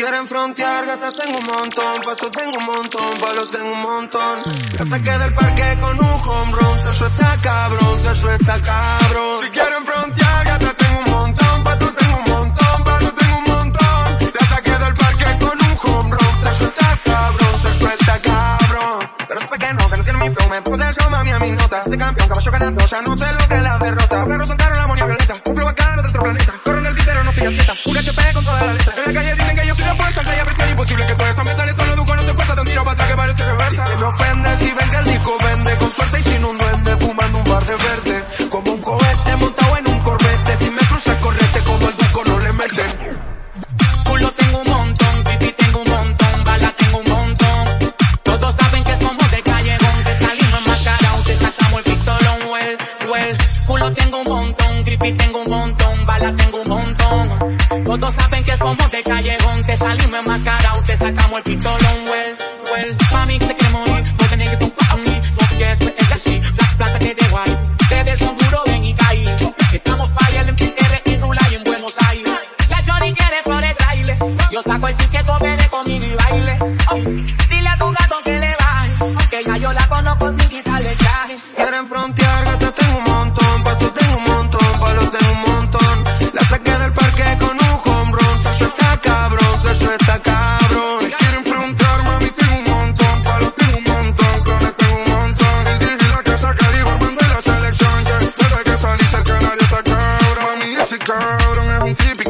quieren frontear, gatas tengo un montón, pasto tengo un montón, palos tengo un montón. La saqué del parque con un home run, se suelta cabrón, se suelta cabrón. Si quieren frontear, gatas tengo un montón, pasto tengo un montón, palos tengo un montón. La saqué del parque con un home run, se suelta cabrón, se suelta cabrón. Pero sé que no, que no tiene mi flow, me pongo del show, mami, a mis notas. De campeón, caballo ganando, ya no sé lo que es la derrota. Pero soltaron la monia violeta, un flow bacano de otro planeta. Corren el pero no atleta, un HP con toda la letra. En la calle dicen que yo montón, tengo un montón. Todos saben que somos de callejón, te salimos enmascarados, te sacamos el pistolón, well, well. Mami, te queremos ir, porque niggas don't fuck on me, porque es es así, black plata que de guay. Ustedes son duros, ven y caí. Estamos fire en PTR y Rula y en Buenos Aires. La Johnny quiere flores trailer. Yo saco el ticket, viene conmigo y baile. Dile a tu gato que le baje, que ya yo la conozco sin quitarle traje. Quieren frontear, gatas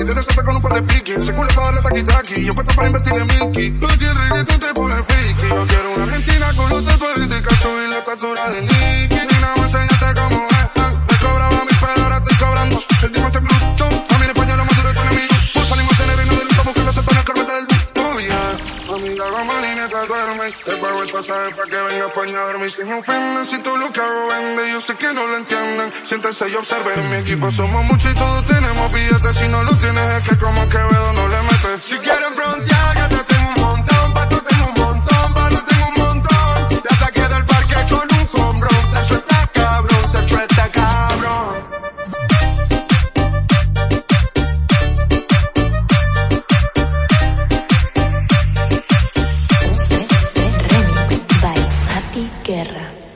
te desata con un par de piques, se cuela para darle taqui taqui, yo puesto para invertir en Milky. Los tiene reggaetón te pone friki, yo quiero una argentina con los tatuajes de cacho y la estatura de Nicky. Te pago el pasaje para que venga a España a dormir. Si me ofenden, si tú lo que hago vende, yo sé que no lo entienden. Siéntense y observen, mi equipo somos muchos y todos tenemos billetes. Si no lo tienes es que como que te Guerra.